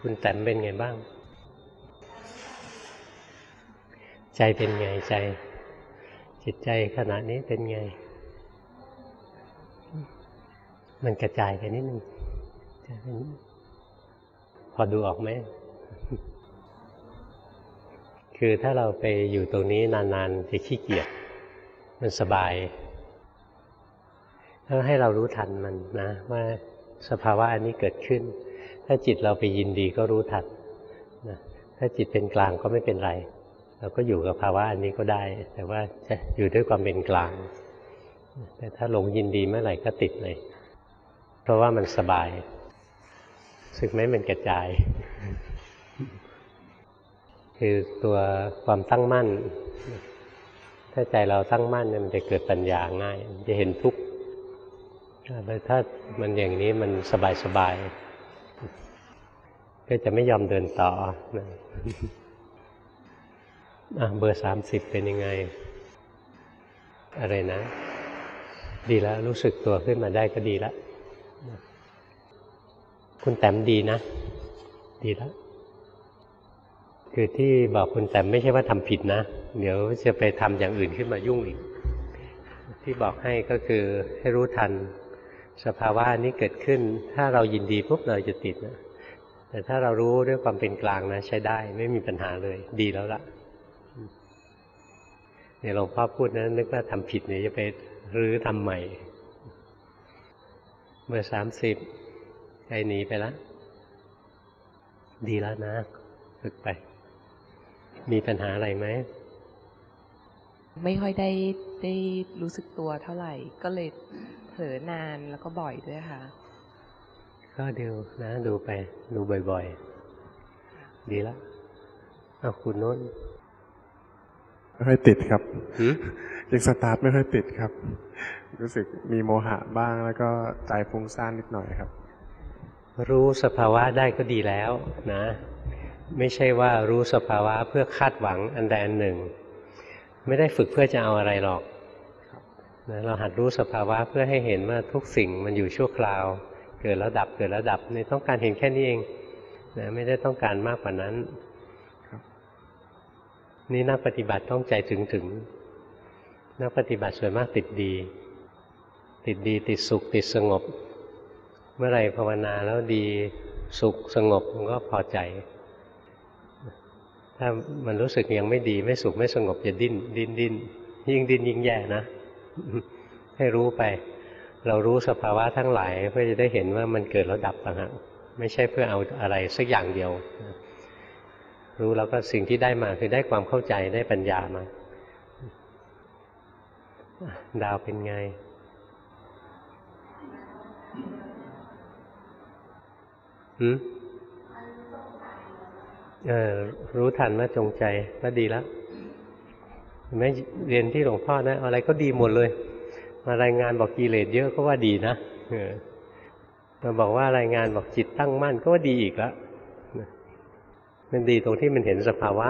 คุณแต้มเป็นไงบ้าง ใจเป็นไงใจ จิตใจขณะนี้เป็นไง มันกระจายไปนิดนึงพอดูออกไหม คือถ้าเราไปอยู่ตรงนี้นานๆจะขี้เกียจมันสบายถ้าให้เรารู้ทันมันนะ ว่าสภาวะอันนี้เกิดขึ้น ถ้าจิตเราไปยินดีก็รู้ทันนะถ้าจิตเป็นกลางก็ไม่เป็นไร เราก็อยู่กับภาวะอันนี้ก็ได้ แต่ว่าจะอยู่ด้วยความเป็นกลาง แต่ถ้าหลงยินดีเมื่อไหร่ก็ติดเลย เพราะว่ามันสบายสึกไหมมันกระจาย คือตัวความตั้งมั่น ถ้าใจเราตั้งมั่นเนี่ยมันจะเกิดปัญญาง่าย จะเห็นทุกข์ถ้ามันอย่างนี้มันสบายสบาย ก็จะไม่ยอมเดินต่อนะเบอร์สามสิบเป็นยังไง อะไรนะ ดีแล้วรู้สึกตัวขึ้นมาได้ก็ดีแล้วคุณแต้มดีนะ ดีแล้วคือที่บอกคุณแต้มไม่ใช่ว่าทำผิดนะ เดี๋ยวจะไปทำอย่างอื่นขึ้นมายุ่งอีก ที่บอกให้ก็คือให้รู้ทัน สภาวะนี้เกิดขึ้น ถ้าเรายินดีปุ๊บเราจะติดนะแต่ถ้าเรารู้ด้วยความเป็นกลางนะใช้ได้ไม่มีปัญหาเลย ดีแล้วละเนี่ยหลวงพ่อพูดนะนึกว่าทำผิดเนี่ยจะไปรื้อทำใหม่เมื่อสามสิบใจหนีไปแล้วดีแล้วนะ ฝึกไป มีปัญหาอะไรไหม ไม่ค่อยได้ได้รู้สึกตัวเท่าไหร่ ก็เลย เผลอนานแล้วก็บ่อยด้วยค่ะ ก็ดูนะดูไป ดูบ่อยๆ ดีแล้วเอาคุณโน้นไม่ค่อยติดครับยังสตาร์ทไม่ค่อยติดครับ รู้สึกมีโมหะบ้างแล้วก็ใจฟุ้งซ่านนิดหน่อยครับ รู้สภาวะได้ก็ดีแล้วนะ ไม่ใช่ว่ารู้สภาวะเพื่อคาดหวังอันใดอันหนึ่ง ไม่ได้ฝึกเพื่อจะเอาอะไรหรอก นะเราหัดรู้สภาวะเพื่อให้เห็นว่าทุกสิ่งมันอยู่ชั่วคราว เกิดแล้วดับเกิดแล้วดับในต้องการเห็นแค่นี้เองนะไม่ได้ต้องการมากกว่านั้นนี่นักปฏิบัติต้องใจถึงถึงนักปฏิบัติส่วนมากติดดี ติดดีติดสุขติดสงบ เมื่อไรภาวนาแล้วดีสุขสงบมันก็พอใจ ถ้ามันรู้สึกยังไม่ดีไม่สุขไม่สงบจะดิ้นดิ้นดิ้นยิ่งดิ้นยิ่งแย่นะ ให้รู้ไป เรารู้สภาวะทั้งหลายเพื่อจะได้เห็นว่ามันเกิดแล้วดับต่างหากไม่ใช่เพื่อเอาอะไรสักอย่างเดียว รู้แล้วก็สิ่งที่ได้มาคือได้ความเข้าใจได้ปัญญามา ดาวเป็นไงหืมเออรู้ทันว่าจงใจก็ดีแล้ว ไม่เรียนที่หลวงพ่อนะ อะไรก็ดีหมดเลย มารายงานบอกกิเลสเยอะก็ว่าดีนะมาบอกว่ารายงานบอกจิตตั้งมั่นก็ว่าดีอีกแล้วมันดีตรงที่มันเห็นสภาวะ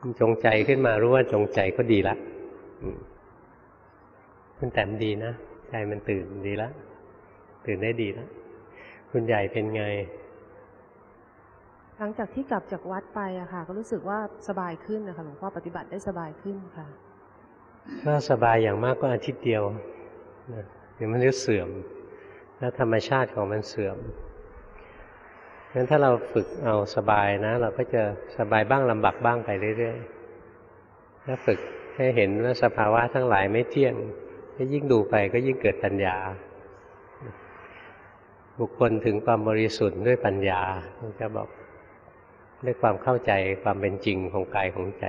มันจงใจขึ้นมารู้ว่าจงใจก็ดีละมันแต่มดีนะใจมันตื่นดีละตื่นได้ดีแล้วคุณใหญ่เป็นไง หลังจากที่กลับจากวัดไปอะค่ะ ก็รู้สึกว่าสบายขึ้นนะคะหลวงพ่อปฏิบัติได้สบายขึ้นค่ะก็สบายอย่างมากก็อาทิตย์เดียวเดี๋ยวมันจะเสื่อม แล้วธรรมชาติของมันเสื่อมงั้นถ้าเราฝึกเอาสบายนะ เราก็จะสบายบ้างลำบากบ้างไปเรื่อยๆถ้าฝึกให้เห็นว่าสภาวะทั้งหลายไม่เที่ยงถ้ายิ่งดูไปก็ยิ่งเกิดปัญญา บุคคลถึงความบริสุทธิ์ด้วยปัญญาจะบอก ด้วยความเข้าใจความเป็นจริงของกายของใจ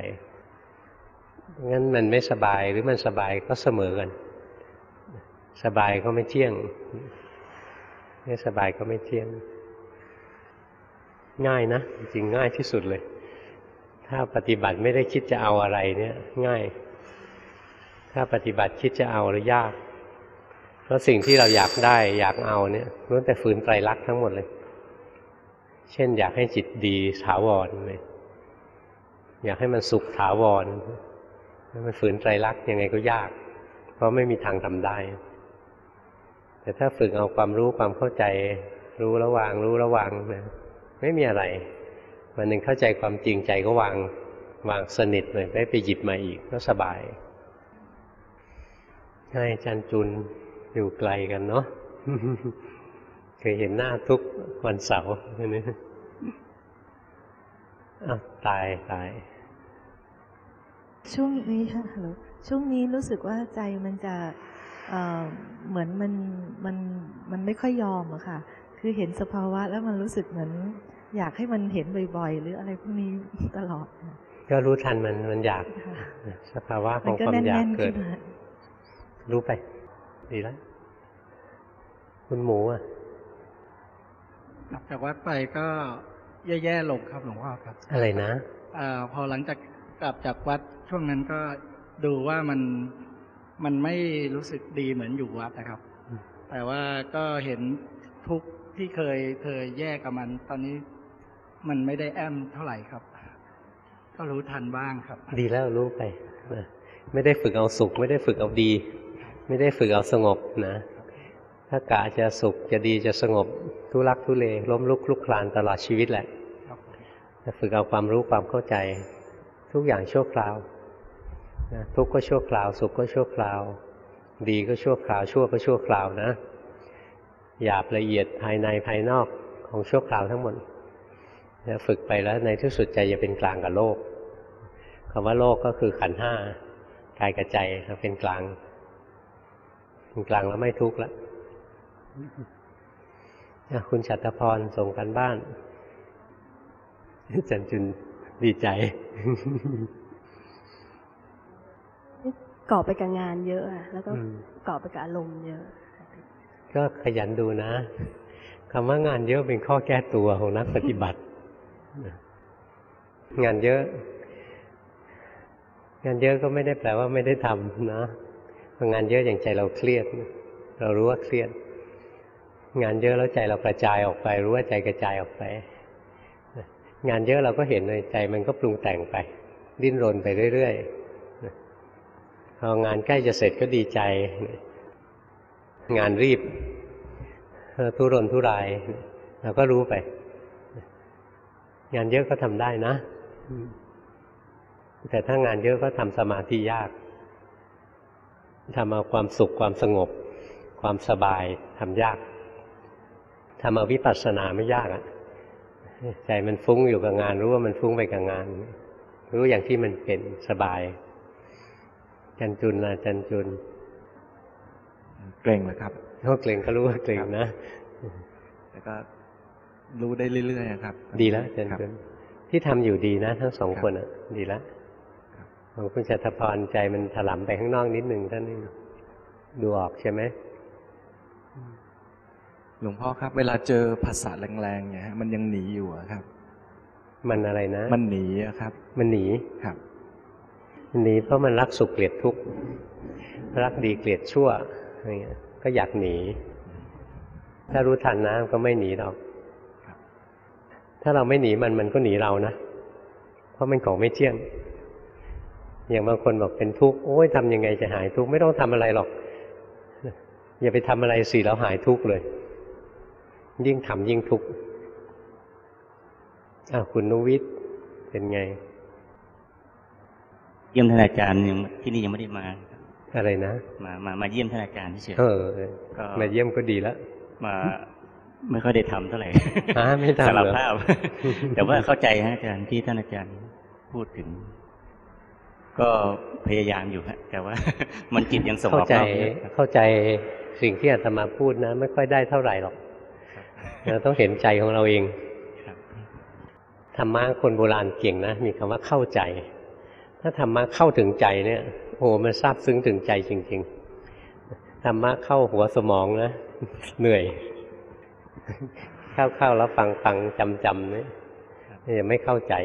งั้นมันไม่สบายหรือมันสบายก็เสมอกัน สบายก็ไม่เที่ยง ไม่สบายก็ไม่เที่ยง ง่ายนะจริงง่ายที่สุดเลย ถ้าปฏิบัติไม่ได้คิดจะเอาอะไรเนี่ย ง่าย ถ้าปฏิบัติคิดจะเอาหรือยาก เพราะสิ่งที่เราอยากได้อยากเอาเนี่ยล้วนแต่ฝืนไตรลักษณ์ทั้งหมดเลย เช่น อยากให้จิตดีถาวรเลยอยากให้มันสุขถาวรมันฝืนไตรลักษณ์ยังไงก็ยาก เพราะไม่มีทางทำได้ แต่ถ้าฝึกเอาความรู้ความเข้าใจ รู้ระวาง รู้ระวางนะไม่มีอะไรวันหนึ่งเข้าใจความจริงใจก็วางวางสนิทเลยไม่ไปหยิบมาอีกก็สบายใช่จันจุนอยู่ไกลกันเนาะ เคยเห็นหน้าทุกวันเสาร์นี่อ้าวตายตาย ช่วงนี้ค่ะฮัลโหลช่วงนี้รู้สึกว่าใจมันจะเอ่อเหมือนมันมันมันไม่ค่อยยอมอะค่ะ คือเห็นสภาวะแล้วมันรู้สึกเหมือน อยากให้มันเห็นบ่อยๆ หรืออะไรพวกนี้ตลอดค่ะก็รู้ทันมันมันอยากค่ะสภาวะขมัองก็ความอยากแน่นๆเกิขึ้ดนมารู้ไป ดีแล้ว คุณหมูอะ กลับจากวัดไปก็แย่ๆลงครับหลวงพ่อครับ อะไรนะอาพอหลังจากกลับจากวัดช่วงนั้นก็ดูว่ามันมันไม่รู้สึกดีเหมือนอยู่วัดนะครับอืมแต่ว่าก็เห็นทุกข์ที่เคยเคยแยกกับมัน ตอนนี้มันไม่ได้แอมเท่าไหร่ครับ ก็รู้ทันบ้างครับ ดีแล้วรู้ไปนะไม่ได้ฝึกเอาสุข ไม่ได้ฝึกเอาดี ไม่ได้ฝึกเอาสงบนะ ถ้ากะจะสุขจะดีจะสงบทุรักทุเลล้มลุกคลุกคลานตลอดชีวิตแหละครับจะฝึกเอาความรู้ความเข้าใจ ทุกอย่างชั่วคราวนะทุกข์ก็ชั่วคราว สุขก็ชั่วคราว ดีก็ชั่วคราว ชั่วก็ชั่วคราวนะหยาบละเอียดภายในภายนอกของชั่วคราวทั้งหมดนะฝึกไปแล้วในที่สุดใจจะเป็นกลางกับโลกคำว่าโลกก็คือขันธ์ห้ากายกับใจเราเป็นกลางเป็นกลางแล้วไม่ทุกข์แล้วอะ คุณชัตพรส่งกันบ้านจันจุนดีใจเกาะไปกับงานเยอะอะแล้วก็อืมเกาะไปกับอารมณ์เยอะ ก็ขยันดูนะคำว่างานเยอะเป็นข้อแก้ตัวของนักปฏิบัติ งานเยอะ งานเยอะก็ไม่ได้แปลว่าไม่ได้ทำนะพองานเยอะอย่างใจเราเครียด เรารู้ว่าเครียด งานเยอะแล้วใจเรากระจายออกไป รู้ว่าใจกระจายออกไป งานเยอะเราก็เห็นเลยใจมันก็ปรุงแต่งไป ดิ้นรนไปเรื่อยๆพองานใกล้จะเสร็จก็ดีใจ งานรีบทุรนทุรายเราก็รู้ไป งานเยอะก็ทำได้นะ แต่ถ้างานเยอะก็ทำสมาธิยากทำเอาความสุขความสงบ ความสบายทำยาก ทำเอาวิปัสสนาไม่ยากอะใจมันฟุ้งอยู่กับงาน รู้ว่ามันฟุ้งไปกับงาน รู้อย่างที่มันเป็นสบาย จันจุนนะจันจุน เกรงเลยครับเขาเกรงก็รู้ว่าเกรงนะแล้วก็รู้ได้เรื่อยๆครับ ดีแล้วเจนครับเจนที่ทำอยู่ดีนะ ทั้งสองครับคนอะ ดีแล้วครับของคุณชัตพรใจมันถลำไปข้างนอกนิดหนึ่งท่านนี่ดูออกใช่ไหม หลวงพ่อครับ เวลาเจอภาษาแรงๆเนี่ยฮะมันยังหนีอยู่อะครับ มันอะไรนะ มันหนีอะครับ มันหนีครับมันหนีเพราะมันรักสุขเกลียดทุกข์รักดีเกลียดชั่วอะไรเงี้ยก็อยากหนี ถ้ารู้ทันนะก็ไม่หนีหรอกครับถ้าเราไม่หนีมันมันก็หนีเรานะเพราะมันของไม่เที่ยงอย่างบางคนบอกเป็นทุกข์โอ้ยทำยังไงจะหายทุกข์ไม่ต้องทำอะไรหรอก อย่าไปทำอะไรสิแล้วหายทุกข์เลย ยิ่งทำยิ่งทุกข์อ้าวคุณนุวิทย์เป็นไง เยี่ยมท่านอาจารย์ยังที่นี่ยังไม่ได้มา อะไรนะมามามาเยี่ยมท่านอาจารย์เฉยเออเออก็มาเยี่ยมก็ดีแล้วมาไม่ค่อยได้ทำเท่าไหร่ฮะไม่ทำเหรอสารภาพ แต่ว่าเข้าใจฮะอาจารย์ที่ท่านอาจารย์พูดถึง ก็พยายามอยู่ฮะแต่ว่า มันจิตยังส่งอเข้าอกใจนอกเยอะครับเข้าใจสิ่งที่อาตมาพูดนะ ไม่ค่อยได้เท่าไหร่หรอก เราต้องเห็นใจของเราเองครับธรรมะคนโบราณเก่งนะ มีคำว่าเข้าใจ ถ้าธรรมะเข้าถึงใจเนี่ยโอ้โหมันซาบซึ้งถึงใจจริง ๆธรรมะเข้าหัวสมองนะเหนื่อย เข้าๆแล้วฟังฟังจำจำๆเนี่ยยังไม่เข้าใจ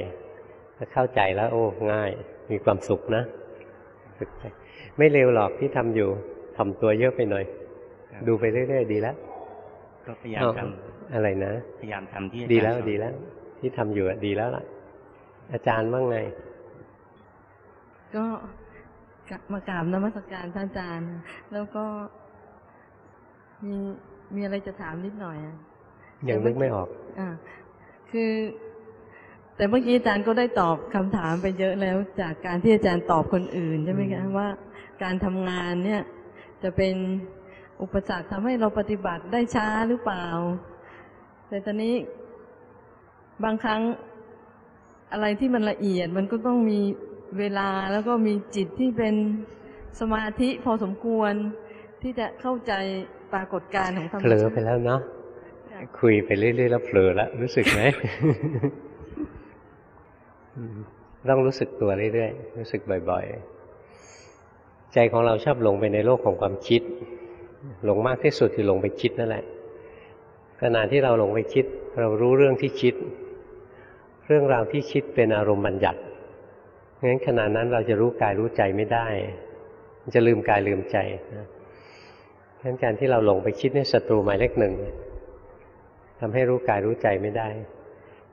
ถ้าเข้าใจแล้ว โอ้ง่าย มีความสุขนะฝึกไปไม่เร็วหรอกที่ทำอยู่ทำตัวเยอะไปหน่อยครับดูไปเรื่อยๆดีแล้วก็พยายามเอาท อะไรนะำพยายามทำที่อาจารย์ดีแล้วสอนดีแล้ว ที่ทำอยู่อะดีแล้วล่ะ อาจารย์ว่าไง ก็กลับมากราบนมัสการท่านอาจารย์ แล้วก็มีมีอะไรจะถามนิดหน่อยอะยังนึกไม่ออกอ่าคือ แต่เมื่อกี้อาจารย์ก็ได้ตอบคำถามไปเยอะแล้ว จากการที่อาจารย์ตอบคนอื่นใช่ไหมคะว่า การทำงานเนี่ย จะเป็นอุปสรรคทำให้เราปฏิบัติได้ช้าหรือเปล่า แต่ตอนนี้บางครั้งอะไรที่มันละเอียดมันก็ต้องมีเวลาแล้วก็มีจิตที่เป็นสมาธิพอสมควรที่จะเข้าใจปรากฏการณ์ของธรรมเผลอชาติไปแล้วเนาะคุยไปเรื่อยๆแล้วเผลอแล้วรู้สึกไหมอืมต้องรู้สึกตัวเรื่อยๆรู้สึกบ่อย ๆ ใจของเราชอบหลงไปในโลกของความคิด หลงมากที่สุดคือหลงไปคิดนั่นแหละ ขณะที่เราหลงไปคิด เรารู้เรื่องที่คิด เรื่องราวที่คิดเป็นอารมณ์บัญญัติงั้นขณะนั้นเราจะรู้กายรู้ใจไม่ได้ จะลืมกายลืมใจนะงั้นการที่เราหลงไปคิดนี่ศัตรูหมายเลขหนึ่งทำให้รู้กายรู้ใจไม่ได้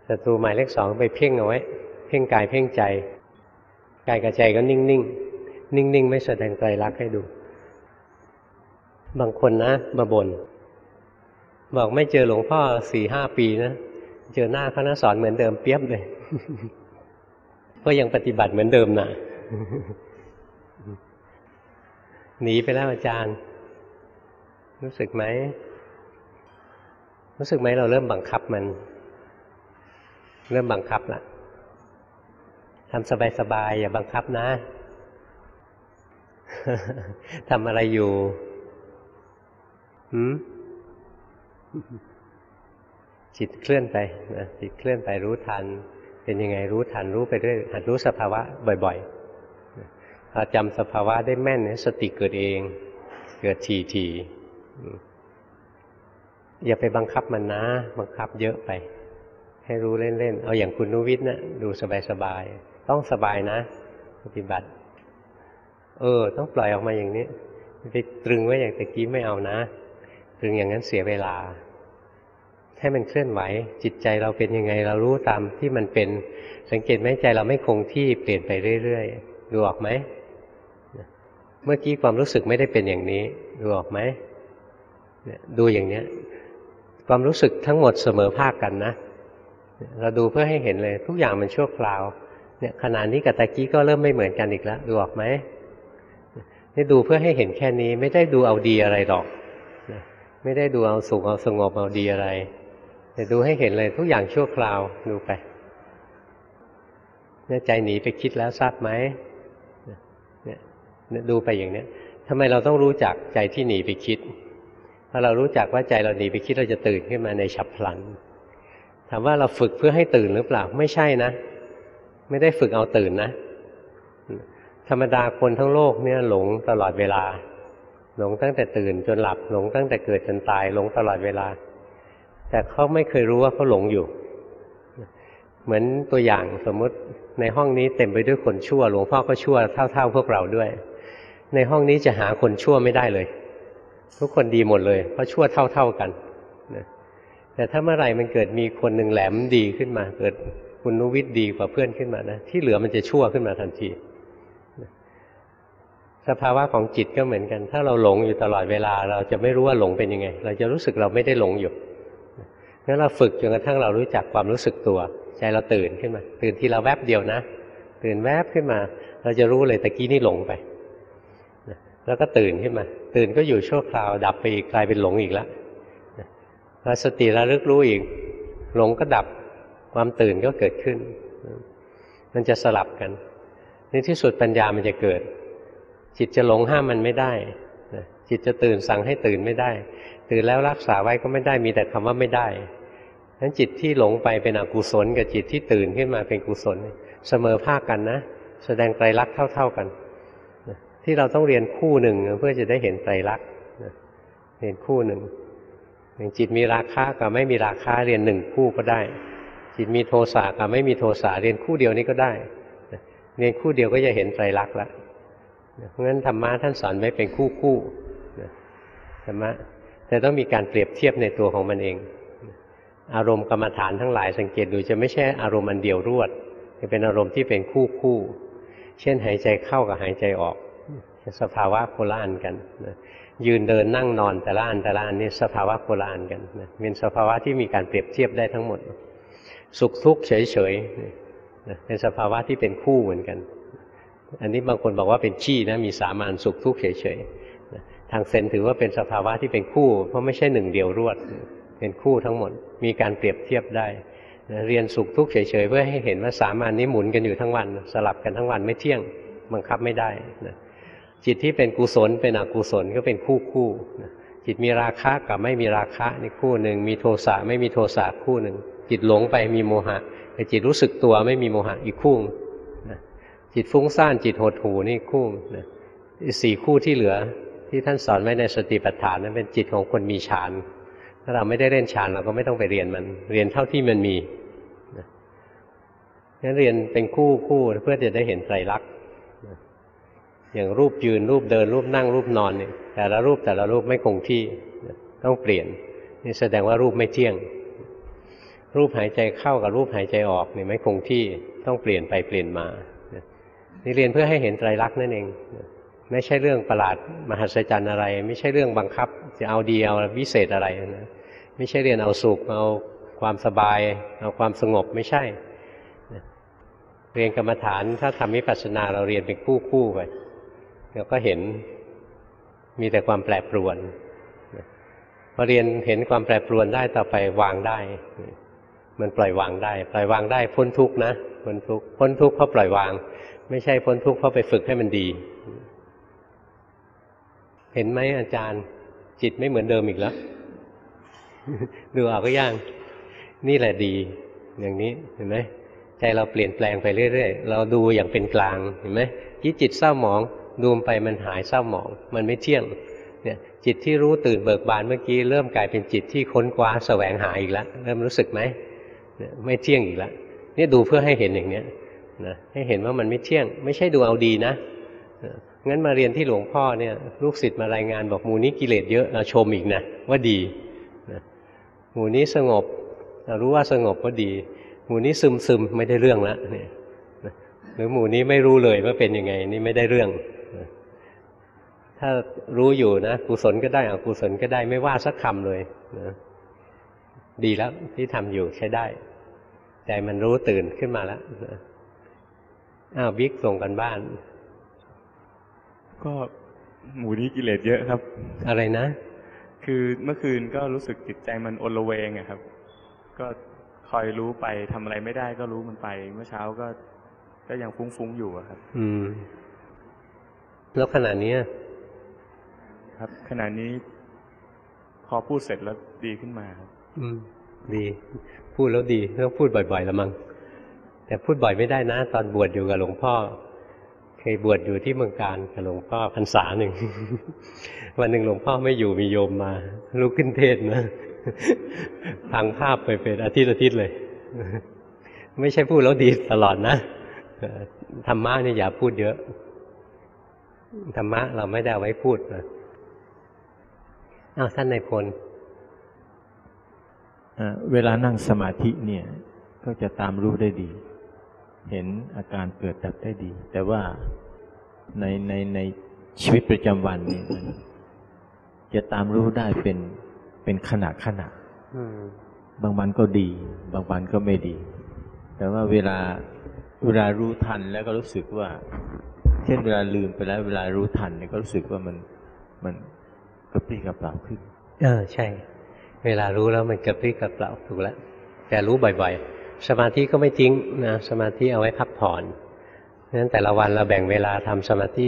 ศัตรูหมายเลขสองไปเพ่งเอาไว้ เพ่งกายเพ่งใจ กายกับใจก็นิ่งนิ่งนิ่งนิ่งไม่แสดงใจรักให้ดู บางคนนะมาบน่น บอกไม่เจอหลวงพ่อสี่ห้าปีนะ เจอหน้าเขานะสอนเหมือนเดิมเปียบเลย ก็ยังปฏิบัติเหมือนเดิมนะหนีไปแล้วอาจารย์ รู้สึกไหม รู้สึกไหมเราเริ่มบังคับมัน เริ่มบังคับละทำสบายๆอย่าบังคับนะทำอะไรอยู่ หืม จิตเคลื่อนไปนะจิตเคลื่อนไปรู้ทัน เป็นยังไงรู้ทันรู้ไปเรื่อยหัดรู้สภาวะบ่อยๆพอจำสภาวะได้แม่นสติเกิดเอง เกิดทีทีอย่าไปบังคับมันนะ บังคับเยอะไป ให้รู้เล่นๆเอาอย่างคุณนุวิทย์นะดูสบายๆต้องสบายนะ ปฏิบัติ เออ ต้องปล่อยออกมาอย่างนี้ไปตรึงไว้อย่างตะกี้ไม่เอานะ ตรึงอย่างนั้นเสียเวลา ให้มันเคลื่อนไหว จิตใจเราเป็นยังไง เรารู้ตามที่มันเป็น สังเกตไหมใจเราไม่คงที่เปลี่ยนไปเรื่อยๆดูออกไหมเมื่อกี้ความรู้สึกไม่ได้เป็นอย่างนี้ดูออกไหมดูอย่างเนี้ย ความรู้สึกทั้งหมดเสมอภาคกันนะ เราดูเพื่อให้เห็นเลย ทุกอย่างมันชั่วคราวเนี่ยขณะนี้กับตะกี้ก็เริ่มไม่เหมือนกันอีกแล้วดูออกไหมนี่ดูเพื่อให้เห็นแค่นี้ไม่ได้ดูเอาดีอะไรหรอก ไม่ได้ดูเอาสุขเอาสงบเอาดีอะไร แต่ดูให้เห็นเลยทุกอย่างชั่วคราวดูไปเนี่ยใจหนีไปคิดแล้วทราบไหมเนี่ยดูไปอย่างเนี้ยทำไมเราต้องรู้จักใจที่หนีไปคิดพอเรารู้จักว่าใจเราหนีไปคิดเราจะตื่นขึ้นมาในฉับพลัน ถามว่าเราฝึกเพื่อให้ตื่นหรือเปล่า ไม่ใช่นะ ไม่ได้ฝึกเอาตื่นนะ ธรรมดาคนทั้งโลกเนี่ยหลงตลอดเวลา หลงตั้งแต่ตื่นจนหลับ หลงตั้งแต่เกิดจนตาย หลงตลอดเวลา แต่เขาไม่เคยรู้ว่าเขาหลงอยู่ เหมือนตัวอย่างสมมติในห้องนี้เต็มไปด้วยคนชั่ว หลวงพ่อก็ชั่วเท่า ๆ พวกเราด้วย ในห้องนี้จะหาคนชั่วไม่ได้เลย ทุกคนดีหมดเลย เพราะชั่วเท่า ๆกันนะแต่ถ้าเมื่อไหร่มันเกิดมีคนหนึ่งแหลมดีขึ้นมา เกิดคุณนุวิทย์ดีกว่าเพื่อนขึ้นมานะที่เหลือมันจะชั่วขึ้นมาทันทีสภาวะของจิตก็เหมือนกัน ถ้าเราหลงอยู่ตลอดเวลา เราจะไม่รู้ว่าหลงเป็นยังไง เราจะรู้สึกเราไม่ได้หลงอยู่ งั้นเราฝึกจนกระทั่งเรารู้จักความรู้สึกตัว ใจเราตื่นขึ้นมา ตื่นทีละแวบเดียวนะ ตื่นแวบขึ้นมา เราจะรู้เลยตะกี้นี่หลงไปแล้วก็ตื่นขึ้นมา ตื่นก็อยู่ชั่วคราว ดับไปอีกกลายเป็นหลงอีกแล้วพอสติระลึกรู้อีก หลงก็ดับความตื่นก็เกิดขึ้น มันจะสลับกันในที่สุดปัญญามันจะเกิด จิตจะหลงห้ามมันไม่ได้จิตจะตื่นสั่งให้ตื่นไม่ได้ ตื่นแล้วรักษาไว้ก็ไม่ได้มีแต่คำว่าไม่ได้นั้นจิตที่หลงไปเป็นอกุศลกับจิตที่ตื่นขึ้นมาเป็นกุศล เสมอภาคกันนะ แสดงไตรลักษณ์เท่า ๆกันที่เราต้องเรียนคู่หนึ่งเพื่อจะได้เห็นไตรลักษณ์เรียนคู่หนึ่งอย่างจิตมีราคะกับไม่มีราคะเรียนหนึ่งคู่ก็ได้ จิตมีโทสะกับไม่มีโทสะเรียนคู่เดียวนี้ก็ได้ เรียนคู่เดียวก็จะเห็นไตรลักษณ์แล้วเพราะงั้นธรรมะท่านสอนไว้เป็นคู่คู่ธรรมะ แต่ต้องมีการเปรียบเทียบในตัวของมันเอง อารมณ์กรรมฐานทั้งหลายสังเกตดูจะไม่ใช่อารมณ์อันเดียวรวดจะเป็นอารมณ์ที่เป็นคู่คู่ เช่นหายใจเข้ากับหายใจออก สภาวะโคละอันกันยืนเดินนั่งนอนแต่ละอันแต่ละอันนี่สภาวะโคละอันกันเป็นสภาวะที่มีการเปรียบเทียบได้ทั้งหมด สุขทุกข์เฉยๆเป็นสภาวะที่เป็นคู่เหมือนกัน อันนี้บางคนบอกว่าเป็นขี้นะมีสามานสุขทุกข์เฉยๆ ทางเซนถือว่าเป็นสภาวะที่เป็นคู่ เพราะไม่ใช่หนึ่งเดียวรวด เป็นคู่ทั้งหมด มีการเปรียบเทียบได้ เรียนสุขทุกข์เฉยๆเพื่อให้เห็นว่าสามานนี้หมุนกันอยู่ทั้งวัน สลับกันทั้งวันไม่เที่ยงบังคับไม่ได้นะจิตที่เป็นกุศลเป็นอกุศลก็เป็นคู่คู่นะจิตมีราคะกับไม่มีราคะนี่คู่หนึ่งมีโทสะไม่มีโทสะคู่หนึ่งจิตหลงไปมีโมหะแต่จิตรู้สึกตัวไม่มีโมหะอีกคู่นะจิตฟุ้งซ่านจิตหดหูนี่คู่นะสี่คู่ที่เหลือ ที่ท่านสอนไว้ในสติปัฏฐานนั้นเป็นจิตของคนมีฌานถ้าเราไม่ได้เล่นฌานเราก็ไม่ต้องไปเรียนมัน เรียนเท่าที่มันมีนะงั้นเรียนเป็นคู่คู่เพื่อจะได้เห็นไตรลักษณ์อย่างรูปยืนรูปเดินรูปนั่งรูปนอนเนี่ยแต่ละรูปแต่ละรูปไม่คงที่ต้องเปลี่ยนนี่แสดงว่ารูปไม่เที่ยง รูปหายใจเข้ากับรูปหายใจออกเนี่ยไม่คงที่ต้องเปลี่ยนไปเปลี่ยนมานี่เรียนเพื่อให้เห็นไตรลักษณ์นั่นเอง ไม่ใช่เรื่องประหลาดมหัศจรรย์อะไร ไม่ใช่เรื่องบังคับ จะเอาดีเอาวิเศษอะไรนะไม่ใช่เรียนเอาสุขเอาความสบาย เอาความสงบไม่ใช่ เรียนกรรมฐานถ้าทำวิปัสสนาเราเรียนเป็นคู่คู่ไปเราก็เห็นมีแต่ความแปรปรวนพอเรียนเห็นความแปรปรวนได้ต่อไปวางได้ มันปล่อยวางได้ ปล่อยวางได้พ้นทุกนะพ้นทุกพ้นทุกเพราะปล่อยวาง ไม่ใช่พ้นทุกเพราะไปฝึกให้มันดี เห็นไหมอาจารย์ จิตไม่เหมือนเดิมอีกแล้ว ดูเอาก็ย่าง นี่แหละดี อย่างนี้เห็นไหมใจเราเปลี่ยนแปลงไปเรื่อยๆ เราดูอย่างเป็นกลางเห็นไหมยิ่จิตเศร้าหมองดูไปมันหายเศร้าหมอง มันไม่เที่ยงเนี่ยจิตที่รู้ตื่นเบิกบานเมื่อกี้เริ่มกลายเป็นจิตที่ค้นคว้าแสวงหาอีกแล้วเริ่มรู้สึกไหมไม่เที่ยงอีกแล้วนี่ดูเพื่อให้เห็นอย่างเนี้ยนะให้เห็นว่ามันไม่เที่ยง ไม่ใช่ดูเอาดีนะ งั้นมาเรียนที่หลวงพ่อเนี่ย ลูกศิษย์มารายงานบอกหมู่นี้กิเลสเยอะเราชมอีกนะว่าดีหมู่นี้สงบเรารู้ว่าสงบก็ดี หมู่นี้ซึมซึมไม่ได้เรื่องล้วเนี่ยหรือหมู่นี้ไม่รู้เลยว่าเป็นยังไงนี่ไม่ได้เรื่อง ถ้ารู้อยู่นะกุศลก็ได้อกุศลก็ได้ไม่ว่าสักคำเลยนะดีแล้วที่ทำอยู่ใช้ได้ใจมันรู้ตื่นขึ้นมาแล้วอ้าวบิ๊กส่งกันบ้าน ก็หมู่นี้กิเลสเยอะครับ อะไรนะ คือเมื่อคืนก็รู้สึกจิตใจมันอนละเวงอะครับ ก็คอยรู้ไปทำอะไรไม่ได้ก็รู้มันไป เมื่อเช้าก็ก็ยังฟุ้งๆอยู่ครับ อืม แล้วขณะนี้ครับ ขณะนี้พอพูดเสร็จแล้วดีขึ้นมาครับ อืม ดี พูดแล้วดีต้องพูดบ่อยๆละมั้งแต่พูดบ่อยไม่ได้นะ ตอนบวชอยู่กับหลวงพ่อ เคยบวชอยู่ที่เมืองการกับหลวงพ่อพรรษาหนึ่ง วันหนึ่งหลวงพ่อไม่อยู่มีโยมมาลุกขึ้นเทศนะทางภาพไปเป็นอาทิตย์อาทิตย์เลย ไม่ใช่พูดแล้วดีตลอดนะธรรมะเนี่ยอย่าพูดเยอะธรรมะเราไม่ได้เอาไว้พูดนะอ้าท่านในพลเวลานั่งสมาธิเนี่ย ก็จะตามรู้ได้ดี เห็นอาการเกิดดับได้ดี แต่ว่าในในในชีวิตประจำวันนี่มันจะตามรู้ได้เป็นเป็นขณะขณะบางวันก็ดี บางวันก็ไม่ดี แต่ว่าเวลาเวลารู้ทันแล้วก็รู้สึกว่า เช่นเวลาลืมไปแล้ว เวลารู้ทันเนี่ยก็รู้สึกว่ามันมันกระปรี้กระเปร่าขึ้น เออใช่ เวลารู้แล้วมันกระปรี้กระเปร่าถูกแล้วแต่รู้บ่อยๆ สมาธิก็ไม่ทิ้งนะสมาธิเอาไว้พักผ่อนเพราะฉะนั้นแต่ละวันเราแบ่งเวลาทำสมาธิ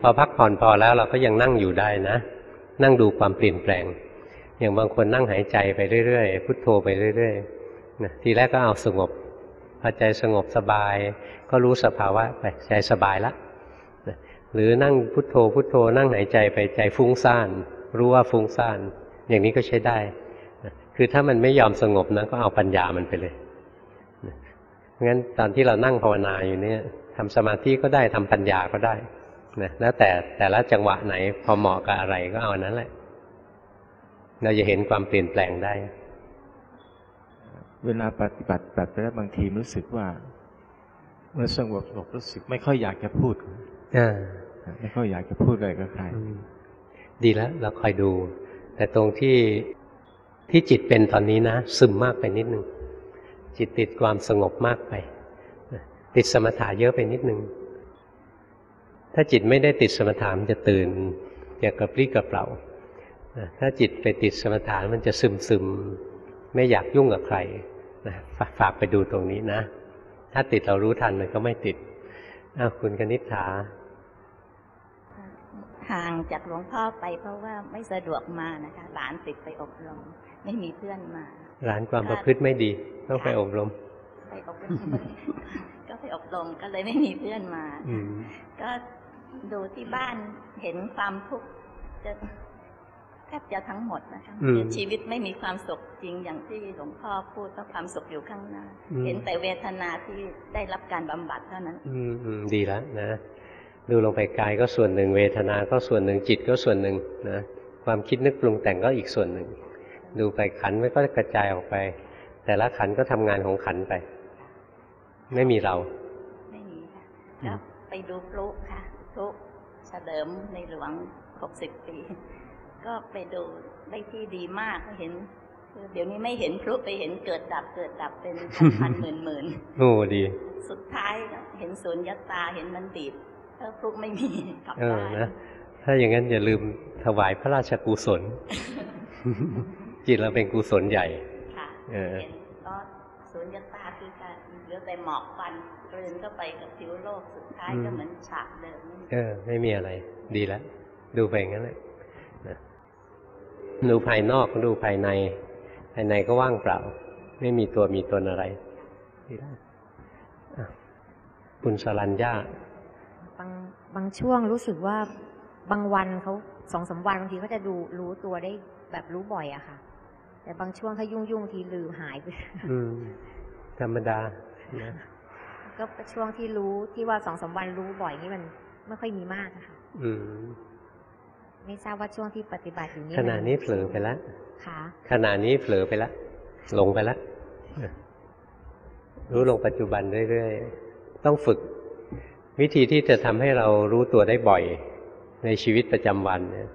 พอพักผ่อนพอแล้วเราก็ยังนั่งอยู่ได้นะ นั่งดูความเปลี่ยนแปลง อย่างบางคนนั่งหายใจไปเรื่อยๆพุทโธไปเรื่อยๆนะทีแรกก็เอาสงบพอใจสงบสบาย ก็รู้สภาวะไปใจสบายละหรือนั่งพุทโธพุทโธ นั่งหายใจไปใจฟุ้งซ่าน รู้ว่าฟุ้งซ่าน อย่างนี้ก็ใช้ได้ คือถ้ามันไม่ยอมสงบนะก็เอาปัญญามันไปเลยงั้นตอนที่เรานั่งภาวนาอยู่เนี่ยทำสมาธิก็ได้ทำปัญญาก็ได้นะแล้วแต่แต่ละจังหวะไหนพอเหมาะกับอะไรก็เอานั้นแหละ เราจะเห็นความเปลี่ยนแปลงได้ เวลาปฏิบัติแบบแล้วบางทีรู้สึกว่าเมื่อสงบสงบรู้สึกไม่ค่อยอยากจะพูดอไม่ค่อยอยากจะพูดอะไรกับใครดีแล้วเราคอยดู แต่ตรงที่ ที่จิตเป็นตอนนี้นะ ซึมมากไปนิดนึง จิตติดความสงบมากไป ติดสมถะเยอะไปนิดนึง ถ้าจิตไม่ได้ติดสมถะมันจะตื่นอยากกระปรี้กระเปร่าถ้าจิตไปติดสมถะมันจะซึมซึมไม่อยากยุ่งกับใครนะฝากไปดูตรงนี้นะ ถ้าติดเรารู้ทันมันก็ไม่ติดอ้าวคุณกนิษฐาห่างจากหลวงพ่อไปเพราะว่าไม่สะดวกมานะคะ หลานติดไปอบรม ไม่มีเพื่อนมาร้านความประพฤติไม่ดี ต้องไปอบรม ไปอบรมก็ไปอบรมก็เลยไม่มีเพื่อนมาอืมก็ดูที่บ้านเห็นความทุกข์จะแทบจะทั้งหมดนะคะอืมชีวิตไม่มีความสุขจริงอย่างที่หลวงพ่อพูดว่าความสุขอยู่ข้างหน้าอืมเห็นแต่เวทนาที่ได้รับการบำบัดเท่านั้นอืมอืมดีแล้วนะดูลงไปกายก็ส่วนหนึ่งเวทนาก็ส่วนหนึ่งจิตก็ส่วนหนึ่งนะความคิดนึกปรุงแต่งก็อีกส่วนหนึ่ง ดูไปขันมันก็กระจายออกไป แต่ละขันก็ทำงานของขันไป ไม่มีเรา ไม่มีค่ะแล้วไปดูพลุค่ะพลุเฉลิมในหลวงหกสิบปี ก็ไปดูได้ที่ดีมากเห็นคือเดี๋ยวนี้ไม่เห็นพลุไปเห็นเกิดดับเกิดดับเป็นพันพันหมื่นหมื่นโอ้ดี สุดท้ายเห็นศูนย์ยตาเห็นมันดีดเออพลุไม่มีกลับเออบ้านนะถ้าอย่างนั้นอย่าลืมถวายพระราชกุศล จิตเราเป็นกุศลใหญ่ ค่ะเออเห็นก็ศูนย์ยตาคือการเหลือแต่หมอกควันกลืนเข้าไปกับผิวโลกสุดท้ายก็เหมือนฉากเดิมเออ ไม่มีอะไร ดีแล้วดูไปอย่างนั้นแหละนะดูภายนอกดูภายใน ภายในก็ว่างเปล่า ไม่มีตัวมีตนอะไรดีแล้วอะคุณสรัญญาบางบางช่วงรู้สึกว่าบางวันเขาสองสามวันบางทีเขาจะดูรู้ตัวได้แบบรู้บ่อยอะค่ะ แต่บางช่วงถ้ายุ่งยุ่งๆทีลืมหายไปอืมธรรมดานะก็ช่วงที่รู้ที่ว่าสองสามวันรู้บ่อยนี่มันไม่ค่อยมีมากอะค่ะ อืม ไม่ทราบว่าช่วงที่ปฏิบัติอยู่นี่ขมัณะนี้เผลอไปแล้วค่ะขณะนี้เผลอไปแล้วหลงไปแล้วรู้ลงปัจจุบันเรื่อยๆต้องฝึก วิธีที่จะทำให้เรารู้ตัวได้บ่อย ในชีวิตประจำวันเนี่ย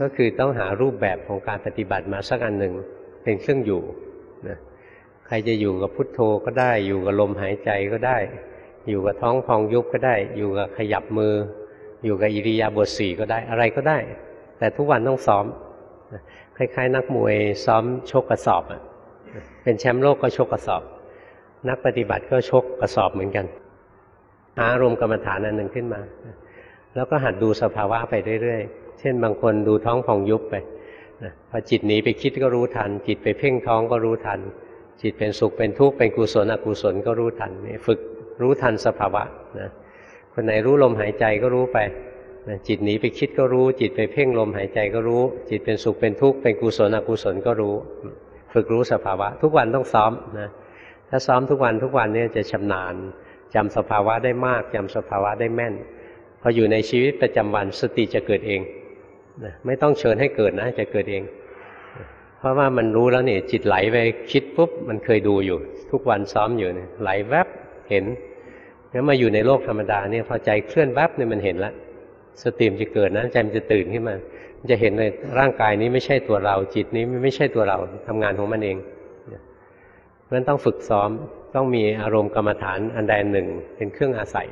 ก็คือต้องหารูปแบบของการปฏิบัติมาสักอันหนึ่งเป็นเครื่องอยู่นะใครจะอยู่กับพุทโธก็ได้ อยู่กับลมหายใจก็ได้ อยู่กับท้องพองยุบก็ได้ อยู่กับขยับมือ อยู่กับอิริยาบถสี่ก็ได้อะไรก็ได้ แต่ทุกวันต้องซ้อมคล้ายๆ นักมวยซ้อมชกกระสอบอะเป็นแชมป์โลกก็ชกกระสอบ นักปฏิบัติก็ชกกระสอบเหมือนกันหาอารมณ์กรรมฐานอันหนึ่งขึ้นมา แล้วก็หัดดูสภาวะไปเรื่อยๆ เช่นบางคนดูท้องพองยุบไปนะพอจิตหนีไปคิดก็รู้ทัน จิตไปเพ่งท้องก็รู้ทัน จิตเป็นสุขเป็นทุกข์เป็นกุศลอกุศลก็รู้ทันนี่ฝึกรู้ทันสภาวะนะคนไหนรู้ลมหายใจก็รู้ไปนะจิตหนีไปคิดก็รู้ จิตไปเพ่งลมหายใจก็รู้ จิตเป็นสุขเป็นทุกข์เป็นกุศลอกุศลก็รู้ ฝึกรู้สภาวะ ทุกวันต้องซ้อมนะถ้าซ้อมทุกวันทุกวันเนี่ยจะชำนาญจำสภาวะได้มากจำสภาวะได้แม่น พออยู่ในชีวิตประจำวันสติจะเกิดเอง นะไม่ต้องเชิญให้เกิดนะ จะเกิดเอง เพราะว่ามันรู้แล้วเนี่ยจิตไหลไปคิดปุ๊บมันเคยดูอยู่ ทุกวันซ้อมอยู่เนี่ยไหลแวบเห็นแล้วมาอยู่ในโลกธรรมดาเนี่ยพอใจเคลื่อนแวบเนี่ยมันเห็นแล้วสติมจะเกิดนะใจมันจะตื่นขึ้นมา มันจะเห็นเลยร่างกายนี้ไม่ใช่ตัวเรา จิตนี้ไม่ใช่ตัวเราทำงานของมันเองเพราะฉะนั้นต้องฝึกซ้อมต้องมีอารมณ์กรรมฐานอันใดหนึ่งเป็นเครื่องอาศัย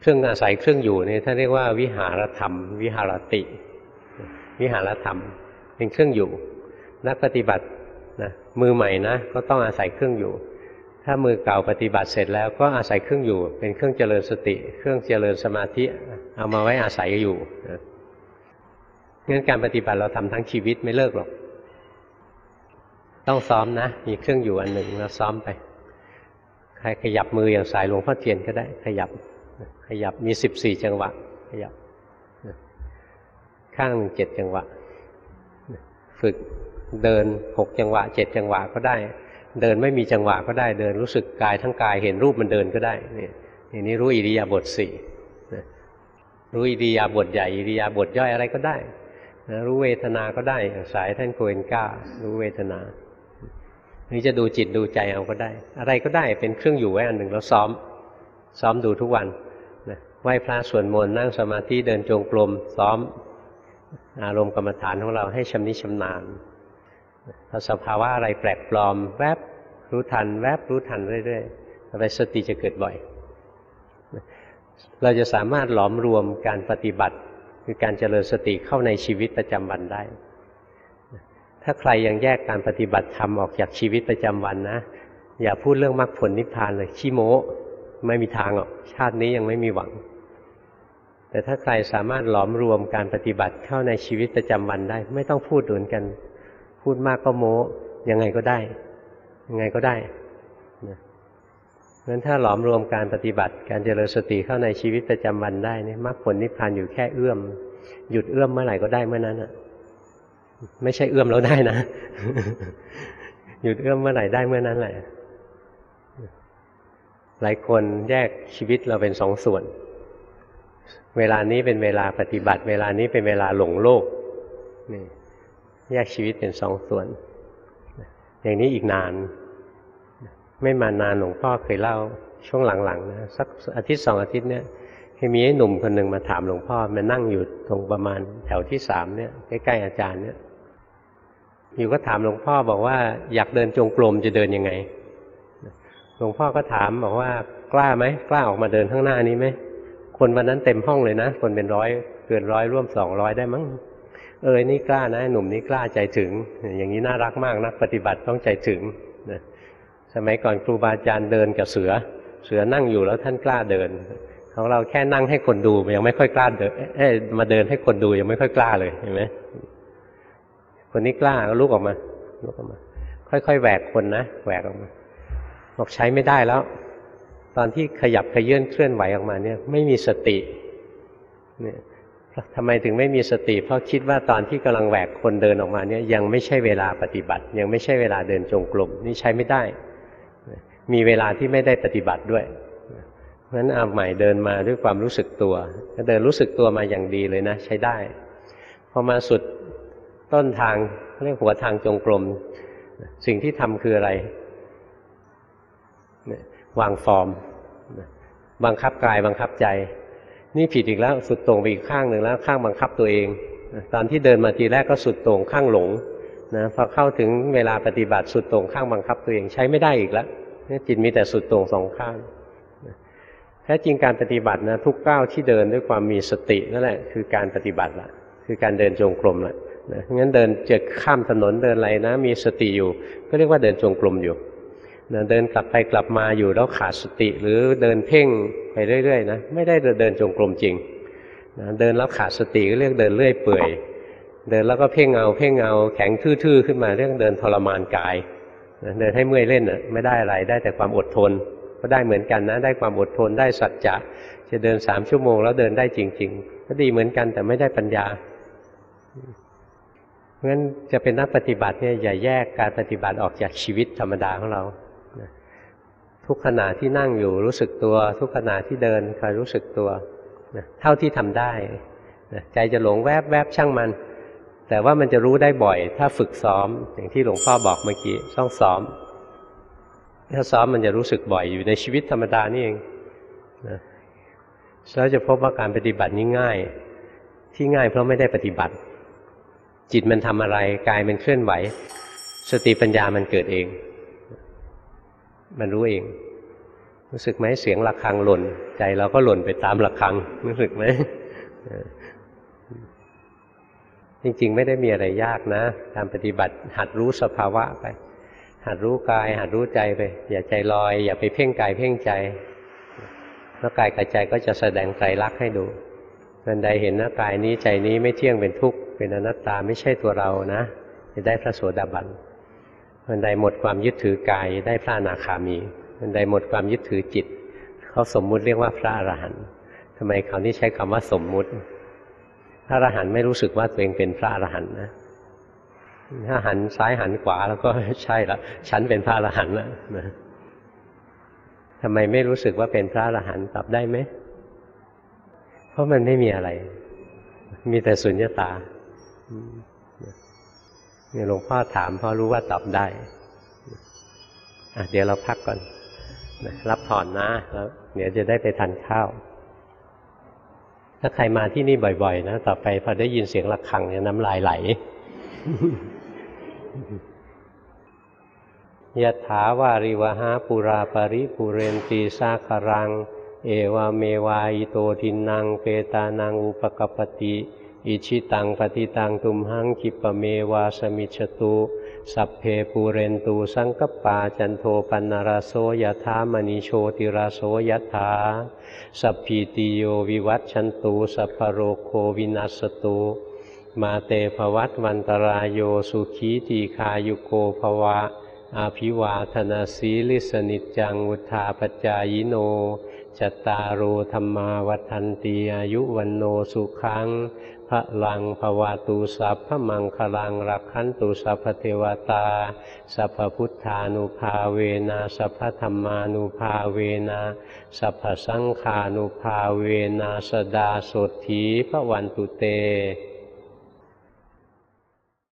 เครื่องอาศัยเครื่องอยู่เนี่ยท่านเรียกว่าวิหารธรรม วิหารติ วิหารธรรม เป็นเครื่องอยู่ นักปฏิบัตินะมือใหม่นะก็ต้องอาศัยเครื่องอยู่ ถ้ามือเก่าปฏิบัติเสร็จแล้วก็อาศัยเครื่องอยู่ เป็นเครื่องเจริญสติ เครื่องเจริญสมาธิเอามาไว้อาศัยอยู่นะงั้นการปฏิบัติเราทำทั้งชีวิตไม่เลิกหรอก ต้องซ้อมนะ มีเครื่องอยู่อันหนึ่งเราซ้อมไป ใครขยับมืออย่างสายหลวงพ่อเทียนก็ได้ ขยับ ขยับมีสิบสี่จังหวะ ขยับข้างหนึ่งเจ็ดจังหวะ ฝึกเดินหกจังหวะเจ็ดจังหวะก็ได้ เดินไม่มีจังหวะก็ได้เดินรู้สึกกายทั้งกายเห็นรูปมันเดินก็ได้เนี่ยอย่างนี้รู้อิริยาบถสี่รู้อิริยาบถใหญ่อิริยาบถย่อยอะไรก็ได้นะรู้เวทนาก็ได้สายท่านโกเอนก้า รู้เวทนาหรือจะดูจิตดูใจเอาก็ได้ อะไรก็ได้เป็นเครื่องอยู่ไว้อันหนึ่งแล้วซ้อม ซ้อมดูทุกวัน ไหว้พระสวดมนต์นั่งสมาธิเดินจงกรมซ้อม อารมณ์กรรมฐานของเราให้ชำนิชำนาญพอสภาวะอะไรแปลกปลอม แวบรู้ทัน แวบรู้ทันเรื่อยๆต่อไปสติจะเกิดบ่อย เราจะสามารถหลอมรวมการปฏิบัติ คือการเจริญสติเข้าในชีวิตประจำวันได้ ถ้าใครยังแยกการปฏิบัติธรรมออกจากชีวิตประจำวันนะ อย่าพูดเรื่องมรรคผลนิพพานเลยขี้โม้ไม่มีทางหรอกชาตินี้ยังไม่มีหวัง แต่ถ้าใครสามารถหลอมรวมการปฏิบัติเข้าในชีวิตประจำวันได้ ไม่ต้องพูดเหมือนกัน พูดมากก็โม้ยังไงก็ได้ ยังไงก็ได้นะงั้นถ้าหลอมรวมการปฏิบัติ การเจริญสติเข้าในชีวิตประจำวันได้เนี่ยมรรคผลนิพพานอยู่แค่เอื้อม หยุดเอื้อมเมื่อไหร่ก็ได้เมื่อนั้นอะ ไม่ใช่เอื้อมแล้วได้นะหยุดเอื้อมเมื่อไหร่ได้เมื่อนั้นแหละหลายคนแยกชีวิตเราเป็นสองส่วน เวลานี้เป็นเวลาปฏิบัติ เวลานี้เป็นเวลาหลงโลกนี่แยกชีวิตเป็นสองส่วน อย่างนี้อีกนาน ไม่มานานหลวงพ่อเคยเล่าช่วงหลังๆนะสักอาทิตย์สองอาทิตย์เนี่ยเคยมีไอ้หนุ่มคนหนึ่งมาถามหลวงพ่อมานั่งอยู่ตรงประมาณแถวที่สามเนี่ยใกล้ๆอาจารย์เนี่ยอยู่ก็ถามหลวงพ่อบอกว่าอยากเดินจงกรมจะเดินยังไงหลวงพ่อก็ถามบอกว่ากล้าไหมกล้าออกมาเดินข้างหน้านี้ไหม คนวันนั้นเต็มห้องเลยนะ คนเป็นร้อยเกินร้อยร่วมสองร้อยได้มั้งเออนี่กล้านะ หนุ่มนี่กล้าใจถึง อย่างนี้น่ารักมากนักปฏิบัติต้องใจถึงนะสมัยก่อนครูบาอาจารย์เดินกับเสือ เสือนั่งอยู่แล้วท่านกล้าเดิน ของเราแค่นั่งให้คนดูยังไม่ค่อยกล้าเดินเอ้มาเดินให้คนดูยังไม่ค่อยกล้าเลยเห็นไหมคนนี้กล้าก็ลุกออกมาลุกออกมา ค่อยๆแหวกคนนะแหวกออกมาบอกใช้ไม่ได้แล้ว ตอนที่ขยับขยื่นเคลื่อนไหวออกมาเนี่ยไม่มีสติเนี่ยทำไมถึงไม่มีสติ เพราะคิดว่าตอนที่กำลังแหวกคนเดินออกมาเนี่ยยังไม่ใช่เวลาปฏิบัติ ยังไม่ใช่เวลาเดินจงกรมนี่ใช้ไม่ได้ มีเวลาที่ไม่ได้ปฏิบัติด้วยเพราะฉะนั้นเอาใหม่เดินมาด้วยความรู้สึกตัวเดินรู้สึกตัวมาอย่างดีเลยนะ ใช้ได้ พอมาสุดต้นทางเรียกหัวทางจงกรมสิ่งที่ทำคืออะไร วางฟอร์ม บังคับกายบังคับใจ นี่ผิดอีกแล้วสุดต่งไปอีกข้างหนึ่งแล้วข้างบังคับตัวเอง ตอนที่เดินมาทีแรกก็สุดต่งข้างหลงนะพอเข้าถึงเวลาปฏิบัติสุดต่งข้างบังคับตัวเองใช้ไม่ได้อีกแล้วจิตมีแต่สุดต่งสองข้างแท้จริงการปฏิบัตินะทุกก้าวที่เดินด้วยความมีสตินั่นแหละคือการปฏิบัติละคือการเดินจงกรมละนะงั้นเดินจะข้ามถนนเดินอะไรนะ มีสติอยู่ ก็เรียกว่าเดินจงกรมอยู่ นะเดินกลับไปกลับมาอยู่แล้วขาดสติหรือเดินเพ่งไปเรื่อยๆนะไม่ได้เดินจงกรมจริงนะเดินแล้วขาดสติก็เรียกเดินเรื่อยเปื่อย เดินแล้วก็เพ่งเอาเพ่งเอาแข็งทื่อๆขึ้นมาเรียกเดินทรมานกายนะเดินให้เมื่อยเล่นอะไม่ได้อะไรได้แต่ความอดทน ก็ได้เหมือนกันนะได้ความอดทนได้สัจจะจะเดินสามชั่วโมงแล้วเดินได้จริง ๆ ก็ดีเหมือนกันแต่ไม่ได้ปัญญาเพราะฉะนั้นจะเป็นนักปฏิบัติเนี่ยอย่าแยกการปฏิบัติออกจากชีวิตธรรมดาของเรา ทุกขณะที่นั่งอยู่รู้สึกตัว ทุกขณะที่เดินคอยรู้สึกตัวเท่าที่ทำได้ใจจะหลงแวบแวบช่างมัน แต่ว่ามันจะรู้ได้บ่อย ถ้าฝึกซ้อม อย่างที่หลวงพ่อบอกเมื่อกี้ต้องซ้อม ถ้าซ้อมมันจะรู้สึกบ่อยอยู่ในชีวิตธรรมดานี่เองนะแล้วจะพบว่าการปฏิบัตินี้ง่าย ที่ง่ายเพราะไม่ได้ปฏิบัติ จิตมันทำอะไรกายมันเคลื่อนไหว สติปัญญามันเกิดเอง มันรู้เอง รู้สึกไหมเสียงะระฆังหล่น ใจเราก็หล่นไปตามะระฆัง รู้สึกไหมจริงๆ ไม่ได้มีอะไรยากนะ การปฏิบัติหัดรู้สภาวะไป หัดรู้กาย หัดรู้ใจไป อย่าใจลอย อย่าไปเพ่งกายเพ่งใจแล้วกายกับใจก็จะแสดงใจรักให้ดูมันใดเห็นนะกายนี้ใจนี้ไม่เที่ยงเป็นทุกข์เป็นอนัตตาไม่ใช่ตัวเรานะ จะได้พระโสดาบัน มันใดหมดความยึดถือกายได้พระอนาคามีมันใดหมดความยึดถือจิต เขาสมมุติเรียกว่าพระอรหันต์ทำไมเขาวนี่ใช้คำว่าสมมุติ พระอรหันต์ไม่รู้สึกว่าตัวเองเป็นพระอรหันต์นะถ้าหันซ้ายหันขวาแล้วก็ใช่ละฉันเป็นพระอรหันต์แล้วนะทำไมไม่รู้สึกว่าเป็นพระอรหันต์ตอบได้ไหม เพราะมันไม่มีอะไร มีแต่สุญญตา เนี่ยหลวงพ่อถามพ่อรู้ว่าตอบได้อะเดี๋ยวเราพักก่อนรับถอนนะแล้วเดี๋ยวจะได้ไปทานข้าว ถ้าใครมาที่นี่บ่อยๆ นะต่อไปพอได้ยินเสียงะระฆังจะน้ำลายไหลยะถาวาริวหาปุราปริปุเรนตีสาคารัง เอวเมวายโตทินังเปตานังอุปกปติ อิชิตังปฏิตังตุมหังคิปะเมวาสมิจตุ สัพเพปูเรนตูสังกปาจันโทปันนราโสยถามณีโชติราโสยถาสัพพีติโยวิวัตชันตูสัพพโรโควินัสตุมาเตภวัตวันตรายโยสุขีตีคายุโกภวะ อาภิวาธนาสีลิสนิจจังวุธาปจายโนจตารโธรรมาวัฏันตีอายุวันโนสุขัง พระลังภวาตูสัพพมังคลังรักขันตุสัพพเทวตา สัพพุทธานุภาเวนะสัพพธรรมานุภาเวนะสัพพสังขานุภาเวนะสดาสดทีพระวันตุเต